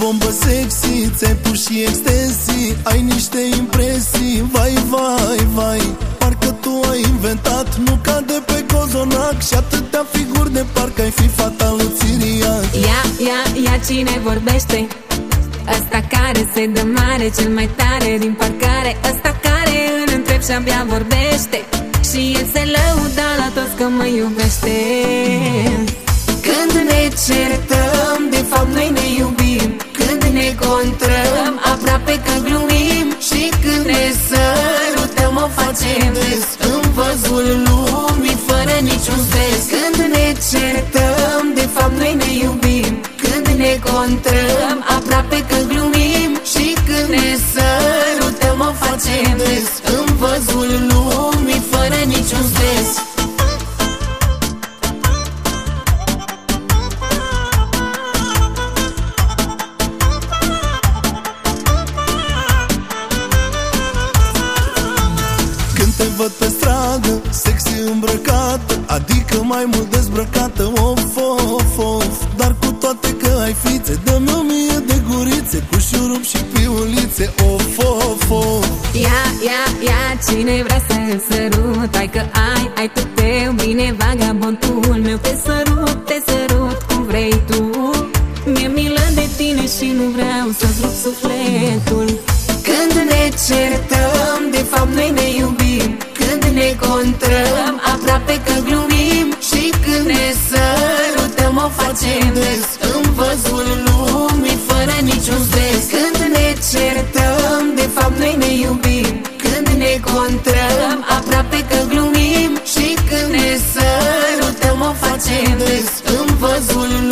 bombă sexy Ți-ai pus și extensii Ai niște impresii. Vai, vai, vai Parcă tu ai inventat Nu cade pe cozonac. Și atâtea figuri de parcă ai fi fata lui Țiriac Ia, ia, ia cine vorbește? Ăsta care se dă mare Cel mai tare din parcare. Ăsta care îl întreb și abia vorbește. Și el se lăuda la toți că mă iubește. Când ne certăm ne contrăm Aproape că glumim Și când ne sărutăm O facem des În văzul lumii Fără niciun stres. Când ne certăm De fapt noi ne iubim. Când ne contrăm Aproape că glumim Și când ne sărutăm O facem des văd pe stradă, sexy îmbrăcată Adică mai mult dezbrăcată, of, of, of Dar cu toate că ai fițe, dă-mi o mie de gurițe Cu șurub și piulițe, of, of, of. Ia, ia, ia, cine vrea să îl sărut? Hai că ai, ai tot tău Bine, vagabondul meu Te sărut, te sărut cum vrei tu. Mi-e milă de tine și nu vreau să-ți rup sufletul. Când ne certăm, facem des În văzul lumii, fără niciun stres. Când ne certăm, de fapt noi ne iubim. Când ne contrăm, aproape că glumim. Și când ne sărutăm, o facem des În văzul lumii, fără niciun stres